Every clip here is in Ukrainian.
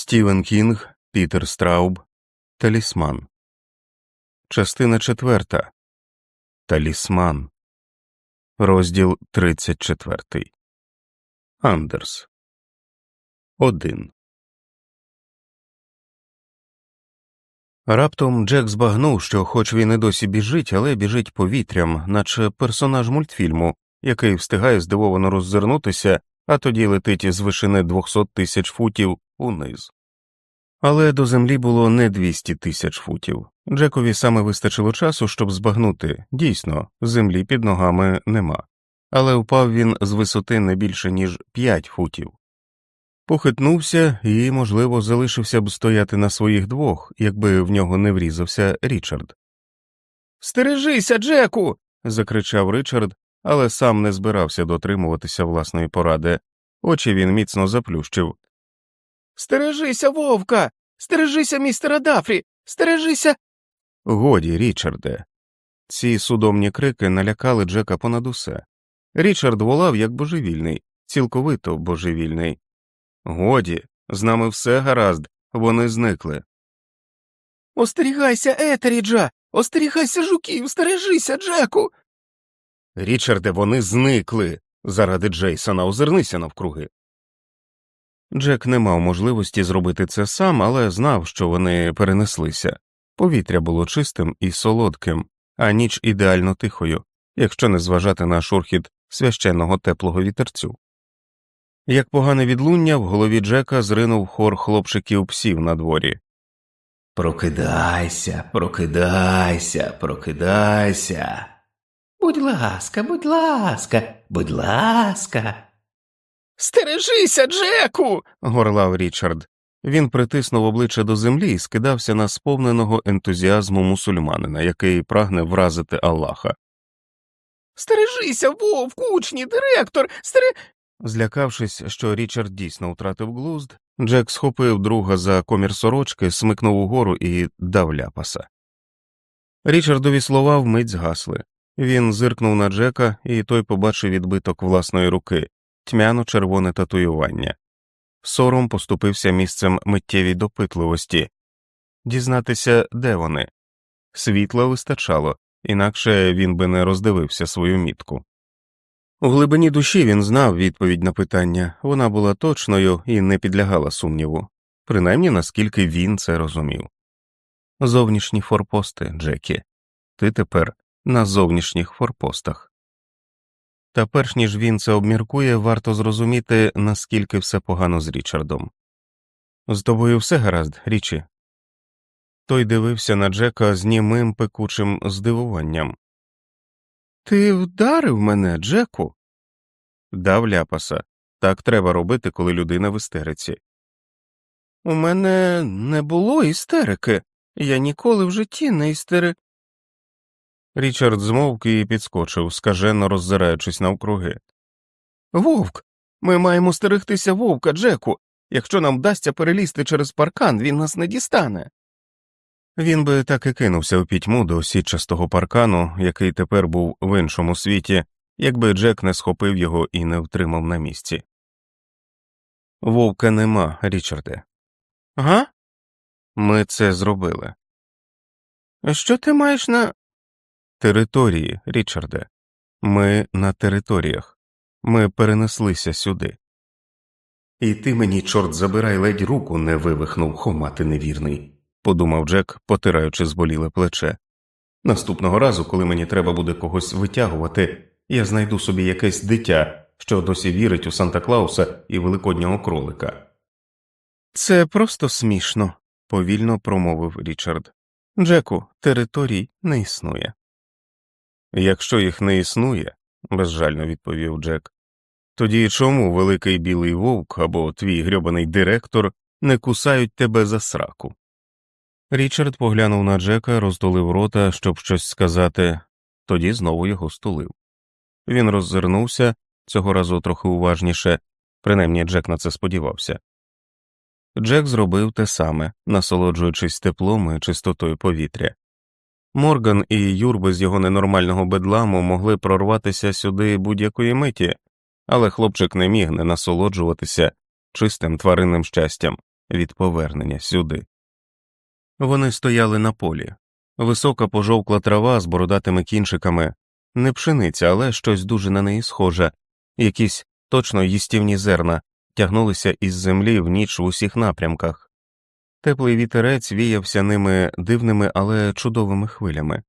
Стівен Кінг, Пітер Страуб, Талісман. Частина четверта. Талісман. Розділ 34. Андерс. 1. Раптом Джек збагнув, що, хоч він і досі біжить, але біжить повітрям, наче персонаж мультфільму, який встигає здивовано роззирнутися, а тоді летить з вишини 200 тисяч футів униз. Але до землі було не 200 тисяч футів. Джекові саме вистачило часу, щоб збагнути дійсно, землі під ногами нема, але впав він з висоти не більше, ніж 5 футів. Похитнувся і, можливо, залишився б стояти на своїх двох, якби в нього не врізався Річард. Стережися, Джеку. закричав Ричард, але сам не збирався дотримуватися власної поради. Очі він міцно заплющив. Стережися, вовка, стережися, містера Дафрі, стережися. Годі, Річарде. Ці судомні крики налякали Джека понад усе. Річард волав як божевільний, цілковито божевільний. Годі, з нами все гаразд, вони зникли. Остерігайся, Етеріджа, остерігайся жуків, стережися, Джеку. Річарде, вони зникли. Заради Джейсона озирнися навкруги. Джек не мав можливості зробити це сам, але знав, що вони перенеслися. Повітря було чистим і солодким, а ніч ідеально тихою, якщо не зважати на шурхіт священного теплого вітерцю. Як погане відлуння, в голові Джека зринув хор хлопчиків псів на дворі. Прокидайся, прокидайся, прокидайся. Будь ласка, будь ласка, будь ласка. Стережися, Джеку. горлав Річард. Він притиснув обличчя до землі і скидався на сповненого ентузіазму мусульманина, який прагне вразити Аллаха. Стережися, вовк, учні, директор, стере. Злякавшись, що Річард дійсно втратив глузд, Джек схопив друга за комір сорочки, смикнув угору і дав ляпаса. Річардові слова вмить згасли. Він зиркнув на Джека, і той побачив відбиток власної руки, тьмяно червоне татуювання. Сором поступився місцем миттєвій допитливості дізнатися, де вони. Світла вистачало, інакше він би не роздивився свою мітку. У глибині душі він знав відповідь на питання, вона була точною і не підлягала сумніву, принаймні наскільки він це розумів. Зовнішні форпости, Джекі, ти тепер на зовнішніх форпостах. Та перш ніж він це обміркує, варто зрозуміти, наскільки все погано з Річардом. З тобою все гаразд, річі. Той дивився на Джека з німим пекучим здивуванням. Ти вдарив мене, Джеку? Дав ляпаса. Так треба робити, коли людина в істериці. У мене не було істерики. Я ніколи в житті не істери. Річард змовк і підскочив, скажено роззираючись навкруги. Вовк. Ми маємо стерегтися вовка, Джеку. Якщо нам вдасться перелізти через паркан, він нас не дістане. Він би так і кинувся в пітьму до сітчастого паркану, який тепер був в іншому світі, якби Джек не схопив його і не втримав на місці. Вовка нема, Річарде. Га? Ми це зробили. Що ти маєш на території, Річарде? Ми на територіях. Ми перенеслися сюди. І ти мені, чорт забирай, ледь руку не вивихнув, хомати невірний подумав Джек, потираючи зболіле плече. Наступного разу, коли мені треба буде когось витягувати, я знайду собі якесь дитя, що досі вірить у Санта Клауса і великоднього кролика. Це просто смішно, повільно промовив Річард. Джеку, територій не існує. Якщо їх не існує, безжально відповів Джек, тоді чому великий білий вовк або твій грьобаний директор не кусають тебе за сраку? Річард поглянув на Джека, роздолив рота, щоб щось сказати, тоді знову його стулив. Він роззирнувся цього разу трохи уважніше, принаймні Джек на це сподівався. Джек зробив те саме, насолоджуючись теплом і чистотою повітря. Морган і юрби з його ненормального бедламу могли прорватися сюди будь-якої миті, але хлопчик не міг не насолоджуватися чистим тваринним щастям, від повернення сюди. Вони стояли на полі. Висока пожовкла трава з бородатими кінчиками, не пшениця, але щось дуже на неї схоже, якісь точно їстівні зерна тягнулися із землі в ніч в усіх напрямках. Теплий вітерець віявся ними дивними, але чудовими хвилями.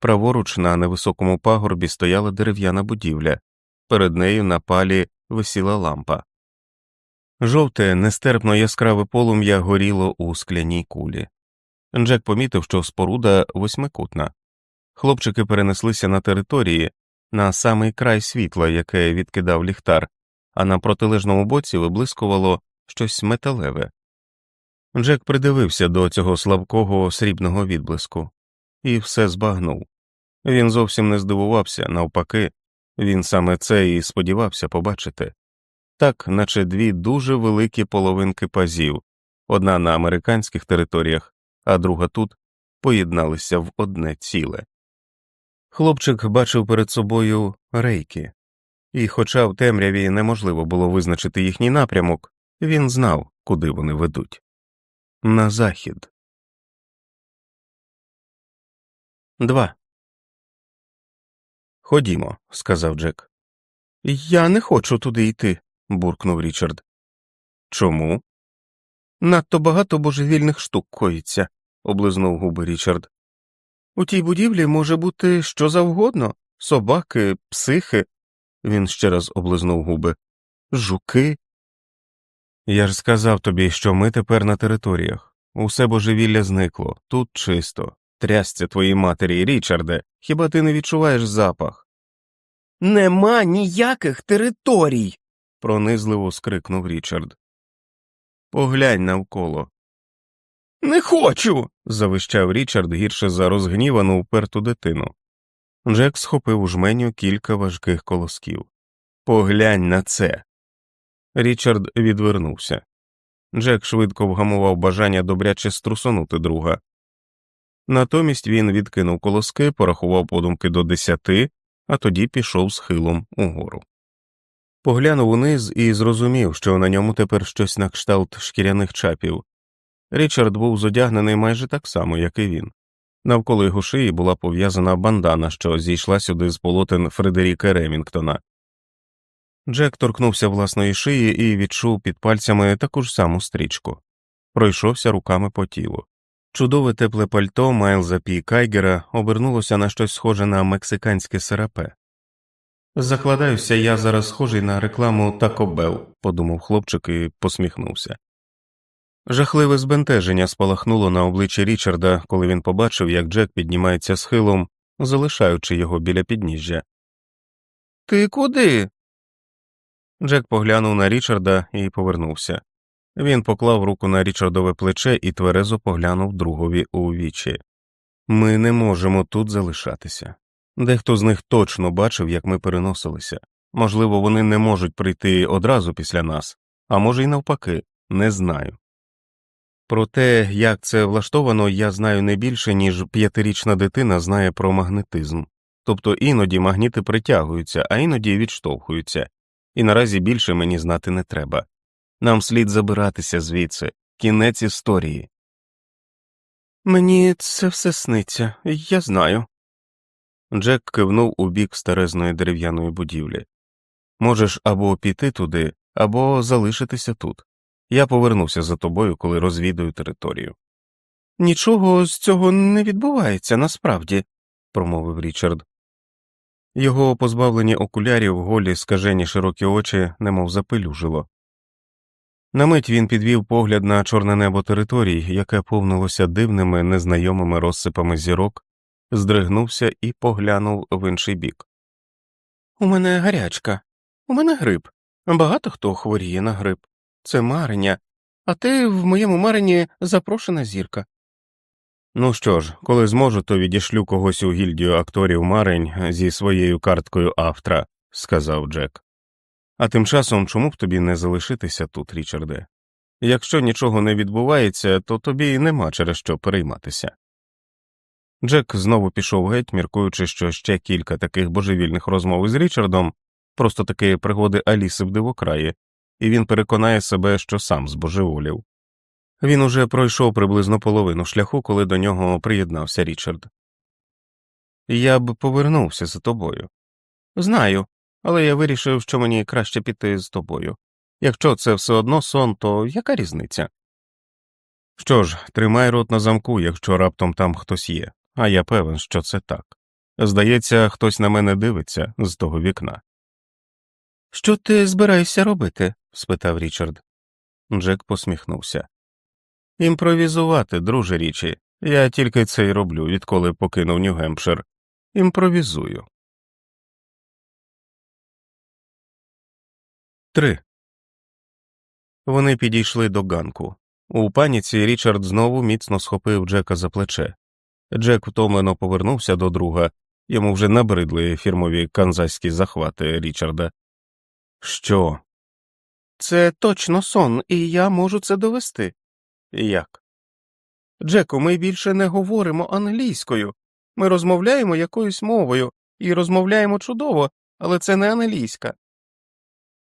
Праворуч на невисокому пагорбі стояла дерев'яна будівля, перед нею на палі висіла лампа. Жовте, нестерпно яскраве полум'я горіло у скляній кулі. Джек помітив, що споруда восьмикутна. Хлопчики перенеслися на території на самий край світла, яке відкидав ліхтар, а на протилежному боці виблискувало щось металеве. Джек придивився до цього слабкого срібного відблиску і все збагнув. Він зовсім не здивувався, навпаки, він саме це і сподівався побачити так, наче дві дуже великі половинки пазів, одна на американських територіях, а друга тут, поєдналися в одне ціле. Хлопчик бачив перед собою рейки, і, хоча в темряві неможливо було визначити їхній напрямок, він знав, куди вони ведуть на захід. 2. Ходімо, сказав Джек. Я не хочу туди йти, буркнув Річард. Чому? Надто багато божевільних штук коїться, облизнув губи Річард. У тій будівлі може бути що завгодно собаки, психи. Він ще раз облизнув губи. Жуки. Я ж сказав тобі, що ми тепер на територіях. Усе божевілля зникло, тут чисто. Трясця твоїй матері, Річарде, хіба ти не відчуваєш запах? Нема ніяких територій. пронизливо скрикнув Річард. Поглянь навколо. Не хочу. завищав Річард гірше за розгнівану вперту дитину. Джек схопив у жменю кілька важких колосків. Поглянь на це. Річард відвернувся. Джек швидко вгамував бажання добряче струсонути друга. Натомість він відкинув колоски, порахував подумки до десяти, а тоді пішов схилом угору. Поглянув униз і зрозумів, що на ньому тепер щось на кшталт шкіряних чапів. Річард був зодягнений майже так само, як і він. Навколо його шиї була пов'язана бандана, що зійшла сюди з полотен Фредеріка Ремінгтона. Джек торкнувся власної шиї і відчув під пальцями таку ж саму стрічку, пройшовся руками по тілу. Чудове тепле пальто Майлза Пі Кайгера обернулося на щось схоже на мексиканське серапе. Закладаюся, я зараз схожий на рекламу Taco Bell», – подумав хлопчик і посміхнувся. Жахливе збентеження спалахнуло на обличчі Річарда, коли він побачив, як Джек піднімається схилом, залишаючи його біля підніжжя. Ти куди? Джек поглянув на Річарда і повернувся. Він поклав руку на Річардове плече і тверезо поглянув другові у вічі. Ми не можемо тут залишатися. Дехто з них точно бачив, як ми переносилися. Можливо, вони не можуть прийти одразу після нас, а може й навпаки, не знаю. Про те, як це влаштовано, я знаю не більше, ніж п'ятирічна дитина знає про магнетизм, тобто іноді магніти притягуються, а іноді відштовхуються, і наразі більше мені знати не треба. Нам слід забиратися звідси, кінець історії. Мені це все сниться, я знаю. Джек кивнув у бік старезної дерев'яної будівлі. Можеш або піти туди, або залишитися тут. Я повернуся за тобою, коли розвідую територію. Нічого з цього не відбувається насправді, промовив Річард. Його позбавлені окулярів, голі, скажені широкі очі, немов запилюжило. На мить він підвів погляд на чорне небо територій, яке повнилося дивними незнайомими розсипами зірок, здригнувся і поглянув в інший бік. У мене гарячка, у мене грип. Багато хто хворіє на грип. Це марення, а ти в моєму марені запрошена зірка. Ну що ж, коли зможу, то відішлю когось у гільдію акторів марень зі своєю карткою автора, сказав Джек. А тим часом чому б тобі не залишитися тут, Річарде? Якщо нічого не відбувається, то тобі нема через що перейматися. Джек знову пішов геть, міркуючи, що ще кілька таких божевільних розмов із Річардом, просто такі пригоди Аліси в дивокраї, і він переконає себе, що сам збожеволів. Він уже пройшов приблизно половину шляху, коли до нього приєднався Річард. Я б повернувся за тобою. Знаю, але я вирішив, що мені краще піти з тобою. Якщо це все одно сон, то яка різниця? Що ж, тримай рот на замку, якщо раптом там хтось є, а я певен, що це так. Здається, хтось на мене дивиться з того вікна. Що ти збираєшся робити? спитав Річард. Джек посміхнувся. Імпровізувати, друже річі. Я тільки це й роблю, відколи покинув Нью-Гемпшир. Імпровізую. 3. Вони підійшли до ганку. У паніці Річард знову міцно схопив Джека за плече. Джек втомлено повернувся до друга, йому вже набридли фірмові канзаські захвати Річарда. Що? Це точно сон, і я можу це довести. Як? Джеку, ми більше не говоримо англійською. Ми розмовляємо якоюсь мовою і розмовляємо чудово, але це не англійська.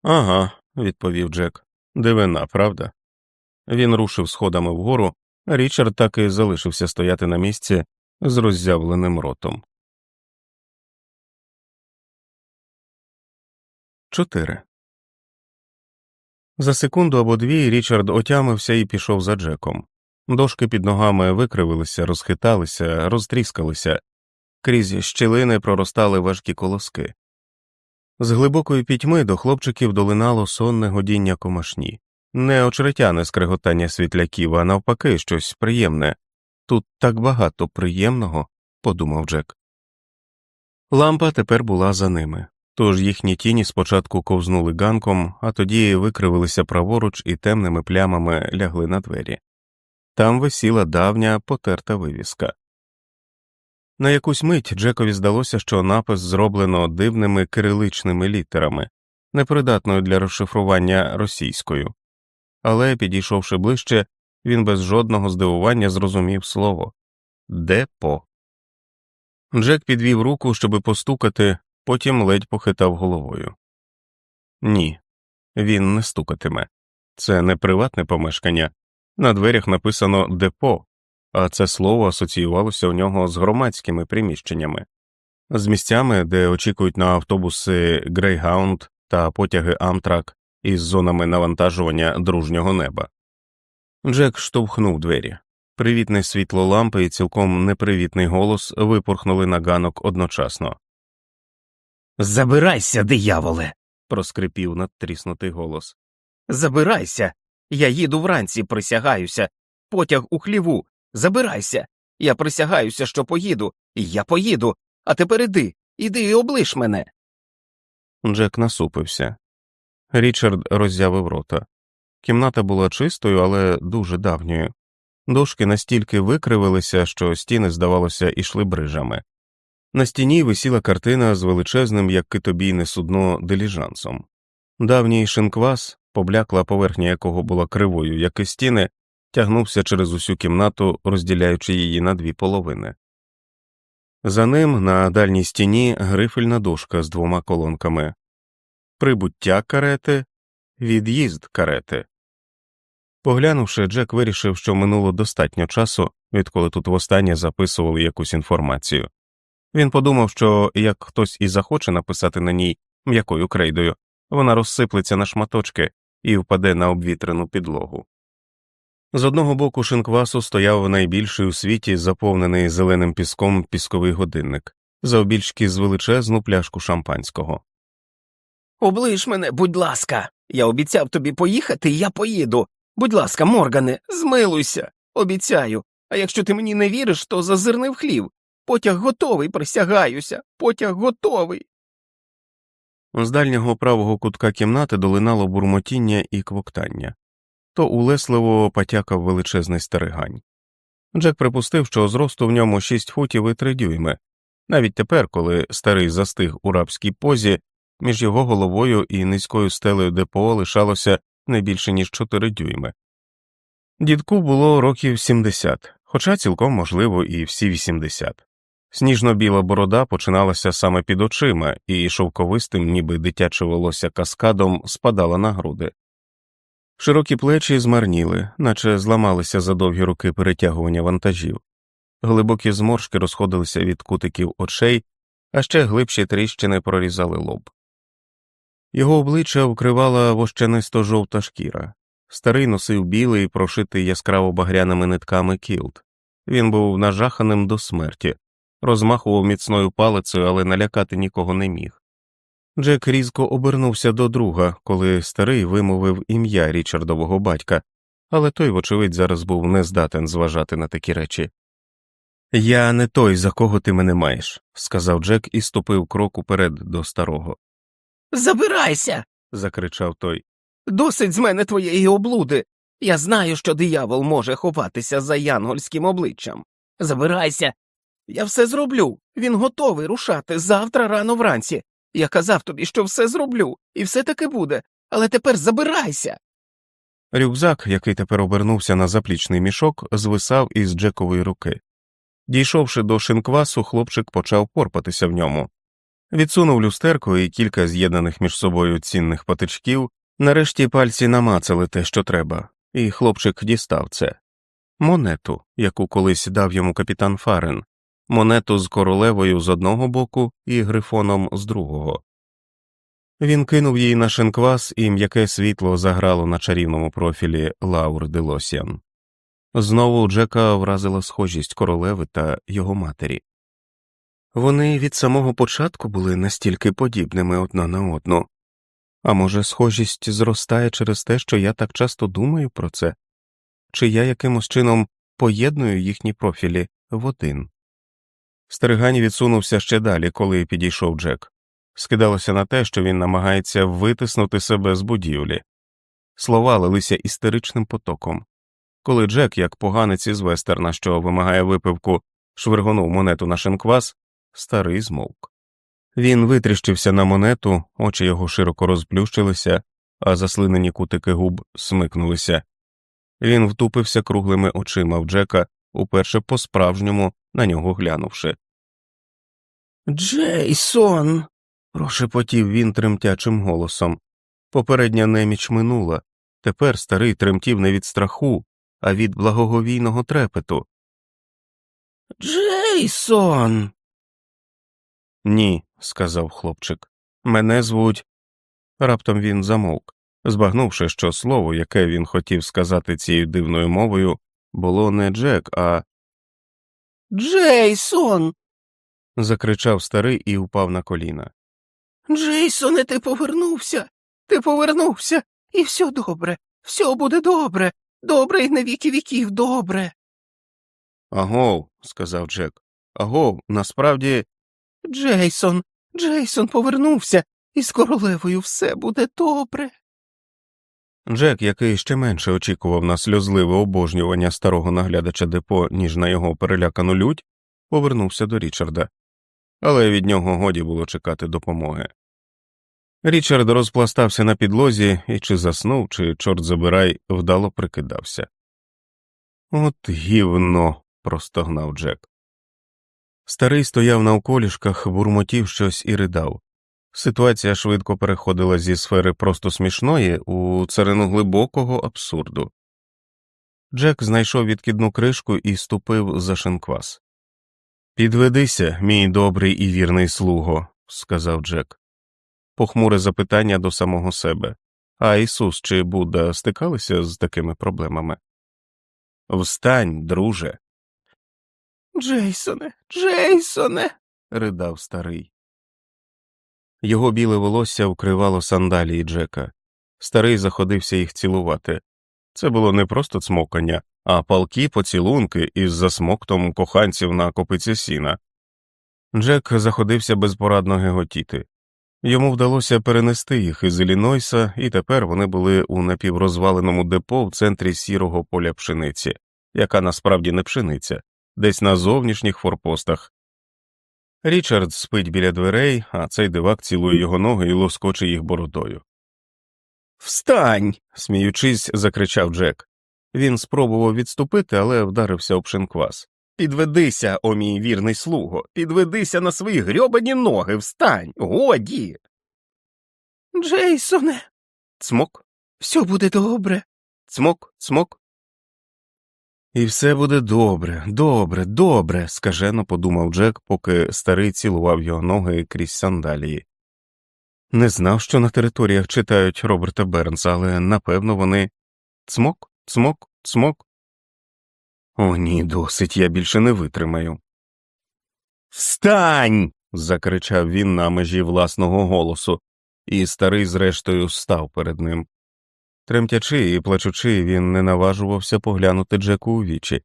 Ага, відповів Джек. Дивина, правда? Він рушив сходами вгору, Річард так і залишився стояти на місці з роззявленим ротом. 4. За секунду або дві Річард отямився і пішов за Джеком. Дошки під ногами викривилися, розхиталися, розтріскалися, крізь щілини проростали важкі колоски. З глибокої пітьми до хлопчиків долинало сонне годіння комашні, не очеретяне скреготання світляків, а навпаки, щось приємне. Тут так багато приємного, подумав Джек. Лампа тепер була за ними, тож їхні тіні спочатку ковзнули ганком, а тоді викривилися праворуч і темними плямами лягли на двері. Там висіла давня потерта вивіска. На якусь мить Джекові здалося, що напис зроблено дивними кириличними літерами, непридатною для розшифрування російською, але, підійшовши ближче, він без жодного здивування зрозумів слово депо. Джек підвів руку, щоби постукати, потім ледь похитав головою. Ні, він не стукатиме. Це не приватне помешкання. На дверях написано депо, а це слово асоціювалося у нього з громадськими приміщеннями, з місцями, де очікують на автобуси Грейгаунд та потяги Амтрак із зонами навантажування дружнього неба. Джек штовхнув двері. Привітне світло лампи і цілком непривітний голос випорхнули на ганок одночасно. Забирайся, дияволе. проскрипів надтріснутий голос. Забирайся. Я їду вранці, присягаюся. Потяг у хліву. Забирайся. Я присягаюся, що поїду, і я поїду. А тепер іди, іди і облиш мене. Джек насупився. Річард роззявив рота. Кімната була чистою, але дуже давньою. Дошки настільки викривилися, що стіни, здавалося, ішли брижами. На стіні висіла картина з величезним, як китобійне судно, диліжансом. Давній шинквас, поблякла поверхня якого була кривою, як і стіни, тягнувся через усю кімнату, розділяючи її на дві половини. За ним на дальній стіні грифельна дошка з двома колонками прибуття карети, від'їзд карети. Поглянувши, Джек вирішив, що минуло достатньо часу, відколи тут востаннє записували якусь інформацію. Він подумав, що як хтось і захоче написати на ній м'якою крейдою, вона розсиплеться на шматочки і впаде на обвітрену підлогу. З одного боку шинквасу стояв найбільший у світі заповнений зеленим піском пісковий годинник, заобільшки з величезну пляшку шампанського. Облиш мене, будь ласка. Я обіцяв тобі поїхати, і я поїду. Будь ласка, Моргане, змилуйся, обіцяю. А якщо ти мені не віриш, то зазирни в хлів. Потяг готовий, присягаюся, потяг готовий. З дальнього правого кутка кімнати долинало бурмотіння і квоктання, то улесливо потякав величезний стерегань. Джек припустив, що зросту в ньому шість футів і три дюйми, навіть тепер, коли старий застиг у рабській позі, між його головою і низькою стелею депо лишалося не більше ніж чотири дюйми. Дідку було років сімдесят, хоча цілком можливо і всі вісімдесят. Сніжно біла борода починалася саме під очима, і шовковистим, ніби дитяче волосся каскадом, спадала на груди. Широкі плечі змарніли, наче зламалися за довгі руки перетягування вантажів, глибокі зморшки розходилися від кутиків очей, а ще глибші тріщини прорізали лоб. Його обличчя вкривала вощанисто жовта шкіра. Старий носив білий, прошитий яскраво багряними нитками кілт. Він був нажаханим до смерті, розмахував міцною палицею, але налякати нікого не міг. Джек різко обернувся до друга, коли старий вимовив ім'я Річардового батька, але той, вочевидь, зараз був не здатен зважати на такі речі. Я не той, за кого ти мене маєш, сказав Джек і ступив крок уперед до старого. Забирайся. закричав той. Досить з мене твоєї облуди. Я знаю, що диявол може ховатися за янгольським обличчям. Забирайся. Я все зроблю. Він готовий рушати завтра рано вранці. Я казав тобі, що все зроблю, і все таки буде, але тепер забирайся. Рюкзак, який тепер обернувся на заплічний мішок, звисав із Джекової руки. Дійшовши до шинквасу, хлопчик почав порпатися в ньому. Відсунув люстерко і кілька з'єднаних між собою цінних патичків, нарешті пальці намацали те, що треба, і хлопчик дістав це монету, яку колись дав йому капітан Фарен, монету з королевою з одного боку і грифоном з другого. Він кинув її на шинквас, і м'яке світло заграло на чарівному профілі Лаур Делосіан. Знову Джека вразила схожість королеви та його матері. Вони від самого початку були настільки подібними одна на одну, а може, схожість зростає через те, що я так часто думаю про це, чи я якимось чином поєдную їхні профілі в один. Стерегань відсунувся ще далі, коли підійшов Джек. Скидалося на те, що він намагається витиснути себе з будівлі. Слова лилися істеричним потоком. Коли Джек, як поганець із вестерна, що вимагає випивку, швиргонув монету на шинквас, старий змовк. Він витріщився на монету, очі його широко розплющилися, а заслинені кутики губ смикнулися. Він втупився круглими очима в Джека, уперше по справжньому на нього глянувши. Джейсон. прошепотів він тремтячим голосом. Попередня неміч минула. Тепер старий тремтів не від страху, а від благоговійного трепету. Джейсон. Ні, сказав хлопчик. Мене звуть. Раптом він замовк, збагнувши, що слово, яке він хотів сказати цією дивною мовою, було не Джек, а. Джейсон. закричав старий і впав на коліна. Джейсоне, ти повернувся. Ти повернувся, і все добре, все буде добре, добре і на віки віків добре. Агов, сказав Джек. Агов, насправді. Джейсон, Джейсон повернувся, і з королевою все буде добре. Джек, який ще менше очікував на сльозливе обожнювання старого наглядача депо, ніж на його перелякану лють, повернувся до Річарда, але від нього годі було чекати допомоги. Річард розпластався на підлозі і чи заснув, чи, чорт забирай, вдало прикидався. От гівно. простогнав Джек. Старий стояв на околішках, бурмотів щось і ридав. Ситуація швидко переходила зі сфери просто смішної у царину глибокого абсурду. Джек знайшов відкидну кришку і ступив за шинквас. Підведися, мій добрий і вірний слуго, сказав Джек. Похмуре запитання до самого себе. А Ісус чи Будда стикалися з такими проблемами? Встань, друже. Джейсоне, Джейсоне. ридав старий. Його біле волосся вкривало сандалії Джека. Старий заходився їх цілувати. Це було не просто цмокання, а палкі поцілунки із засмоктом коханців на копиці сіна. Джек заходився безпорадно геготіти. Йому вдалося перенести їх із Іллінойса, і тепер вони були у напіврозваленому депо в центрі сірого поля пшениці, яка насправді не пшениця, десь на зовнішніх форпостах. Річард спить біля дверей, а цей дивак цілує його ноги і лоскоче їх бородою. Встань. сміючись, закричав Джек. Він спробував відступити, але вдарився об шинквас. Підведися, о мій вірний слуго, підведися на свої грьобані ноги, встань, годі. Джейсоне, Цмок. все буде добре, цмок, цмок. І все буде добре, добре, добре, скажено подумав Джек, поки старий цілував його ноги крізь сандалії. Не знав, що на територіях читають Роберта Бернса, але напевно вони цмок, цмок, цмок. О, ні, досить, я більше не витримаю. Встань. закричав він на межі власного голосу, і старий, зрештою, став перед ним. Тремтячи і плачучи, він не наважувався поглянути Джеку у вічі,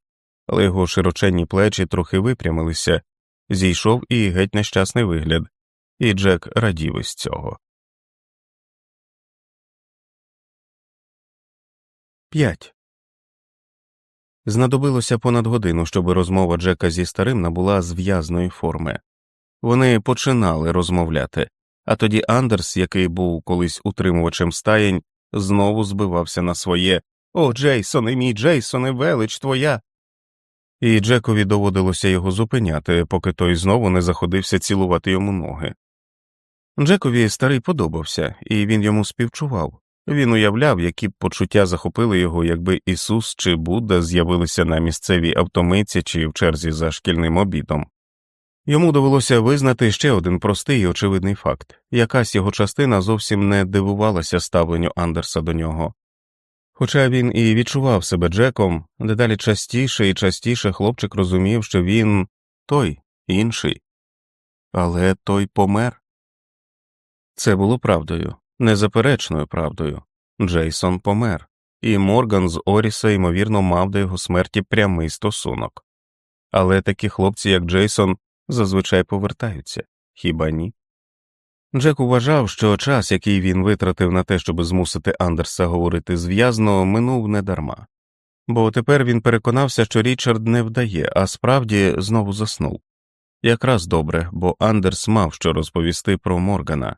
але його широченні плечі трохи випрямилися, зійшов і геть нещасний вигляд, і Джек радів із цього. 5. Знадобилося понад годину, щоб розмова Джека зі старим набула зв'язної форми. Вони починали розмовляти, а тоді Андерс, який був колись утримувачем стаєнь, знову збивався на своє О, Джейсоне, мій Джейсоне, велич твоя. І Джекові доводилося його зупиняти, поки той знову не заходився цілувати йому ноги. Джекові старий подобався, і він йому співчував. Він уявляв, які б почуття захопили його, якби Ісус чи Будда з'явилися на місцевій автомийці чи в черзі за шкільним обідом. Йому довелося визнати ще один простий і очевидний факт якась його частина зовсім не дивувалася ставленню Андерса до нього. Хоча він і відчував себе Джеком, дедалі частіше і частіше хлопчик розумів, що він той інший, але той помер. Це було правдою, незаперечною правдою. Джейсон помер, і Морган з Оріса, ймовірно, мав до його смерті прямий стосунок. Але такі хлопці, як Джейсон, зазвичай повертаються, хіба ні? Джек вважав, що час, який він витратив на те, щоб змусити Андерса говорити зв'язно, минув недарма, бо тепер він переконався, що Річард не вдає, а справді знову заснув. Якраз добре, бо Андерс мав що розповісти про Моргана.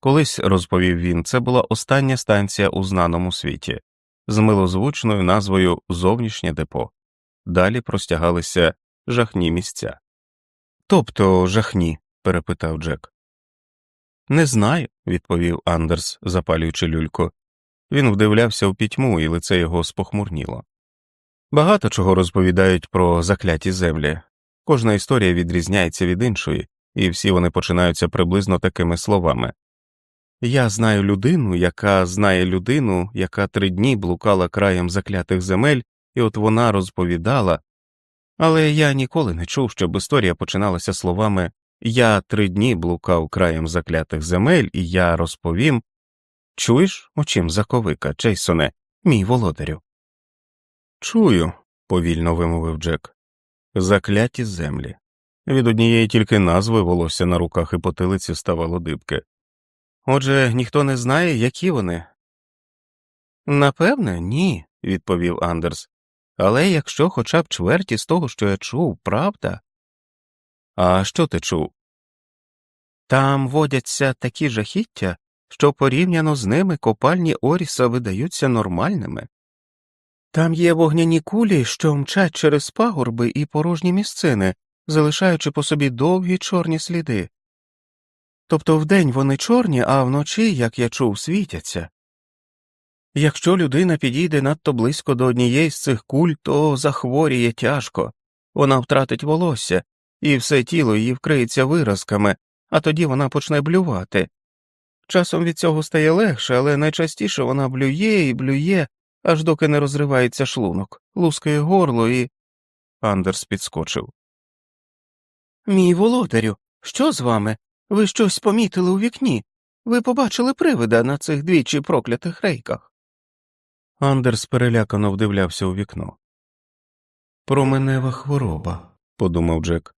Колись, розповів він, це була остання станція у знаному світі з милозвучною назвою Зовнішнє депо. Далі простягалися жахні місця. Тобто жахні? перепитав Джек. Не знаю, відповів Андерс, запалюючи люльку. Він вдивлявся у пітьму, і лице його спохмурніло. Багато чого розповідають про закляті землі. Кожна історія відрізняється від іншої, і всі вони починаються приблизно такими словами Я знаю людину, яка знає людину, яка три дні блукала краєм заклятих земель, і от вона розповідала. Але я ніколи не чув, щоб історія починалася словами Я три дні блукав краєм заклятих земель, і я розповім Чуєш, очим заковика, Джейсоне, мій володарю? Чую, повільно вимовив Джек. Закляті землі. Від однієї тільки назви волосся на руках і потилиці ставало дибки. Отже, ніхто не знає, які вони. Напевне, ні, відповів Андерс. Але якщо хоча б чверті з того, що я чув, правда. А що ти чув? Там водяться такі жахіття, що порівняно з ними копальні Оріса видаються нормальними. Там є вогняні кулі, що мчать через пагорби і порожні місцини, залишаючи по собі довгі чорні сліди. Тобто вдень вони чорні, а вночі, як я чув, світяться. Якщо людина підійде надто близько до однієї з цих куль, то захворіє тяжко, вона втратить волосся, і все тіло її вкриється виразками, а тоді вона почне блювати. Часом від цього стає легше, але найчастіше вона блює і блює, аж доки не розривається шлунок, лускає горло і. Андерс підскочив. Мій володарю, що з вами? Ви щось помітили у вікні? Ви побачили привида на цих двічі проклятих рейках. Андерс перелякано вдивлявся у вікно. Променева хвороба, подумав Джек.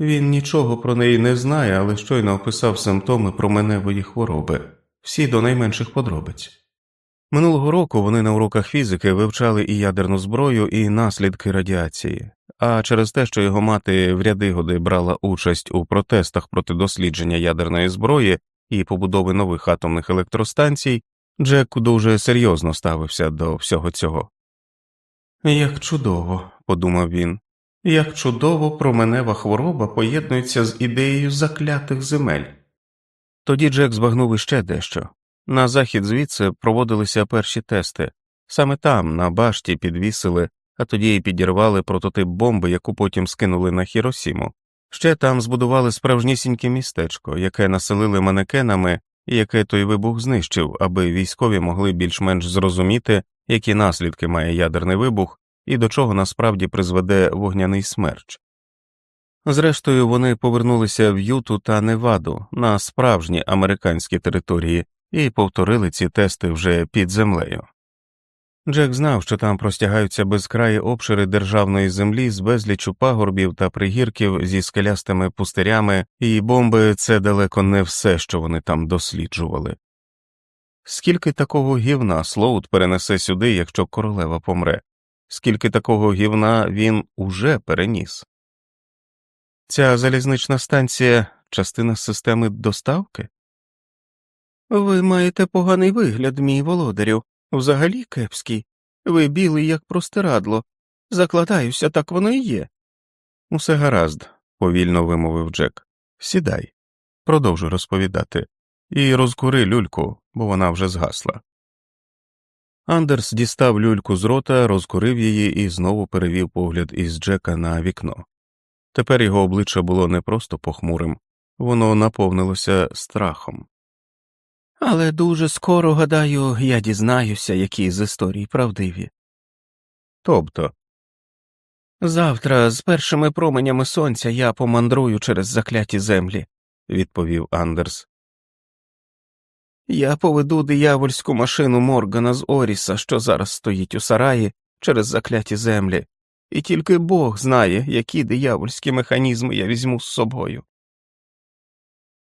Він нічого про неї не знає, але щойно описав симптоми променевої хвороби, всі до найменших подробиць. Минулого року вони на уроках фізики вивчали і ядерну зброю, і наслідки радіації, а через те, що його мати в ряди годи брала участь у протестах проти дослідження ядерної зброї і побудови нових атомних електростанцій, Джек дуже серйозно ставився до всього цього. Як чудово, подумав він, як чудово променева хвороба поєднується з ідеєю заклятих земель. Тоді Джек збагнув іще дещо на захід звідси проводилися перші тести, Саме там, на башті, підвісили, а тоді й підірвали прототип бомби, яку потім скинули на Хіросіму. Ще там збудували справжнісіньке містечко, яке населили манекенами яке той вибух знищив, аби військові могли більш-менш зрозуміти, які наслідки має ядерний вибух і до чого насправді призведе вогняний смерч. Зрештою, вони повернулися в Юту та Неваду на справжні американські території і повторили ці тести вже під землею. Джек знав, що там простягаються безкраї обшири державної землі з безлічу пагорбів та пригірків зі скелястими пустирями, і бомби це далеко не все, що вони там досліджували. Скільки такого гівна Слоут перенесе сюди, якщо королева помре, скільки такого гівна він уже переніс. Ця залізнична станція частина системи доставки? Ви маєте поганий вигляд, мій володарю, взагалі кепський. Ви білий, як простирадло. Закладаюся, так воно і є. Усе гаразд, повільно вимовив Джек. Сідай, продовжуй розповідати, і розкури люльку, бо вона вже згасла. Андерс дістав люльку з рота, розкурив її і знову перевів погляд із Джека на вікно. Тепер його обличчя було не просто похмурим, воно наповнилося страхом. Але дуже скоро, гадаю, я дізнаюся, які з історій правдиві. Тобто, Завтра з першими променями сонця я помандрую через закляті землі, відповів Андерс. Я поведу диявольську машину Моргана з Оріса, що зараз стоїть у сараї, через закляті землі, і тільки Бог знає, які диявольські механізми я візьму з собою.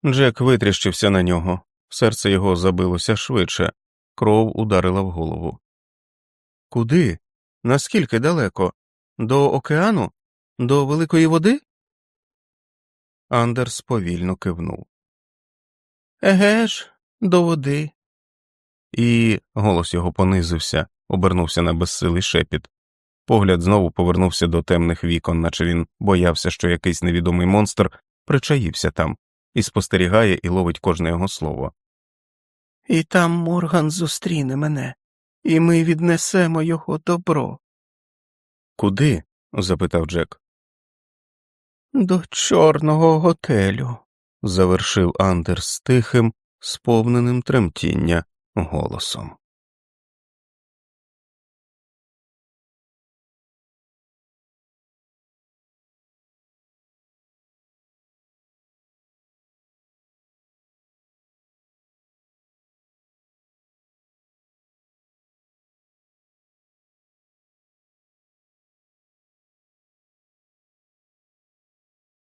Джек витріщився на нього, серце його забилося швидше, кров ударила в голову. Куди? Наскільки далеко? До океану? До великої води? Андерс повільно кивнув. Еге ж, до води. І голос його понизився, обернувся на безсилий шепіт. Погляд знову повернувся до темних вікон, наче він боявся, що якийсь невідомий монстр причаївся там і спостерігає і ловить кожне його слово. І там Морган зустріне мене, і ми віднесемо його добро. Куди? запитав Джек. До чорного готелю. завершив Андерс тихим, сповненим тремтіння голосом.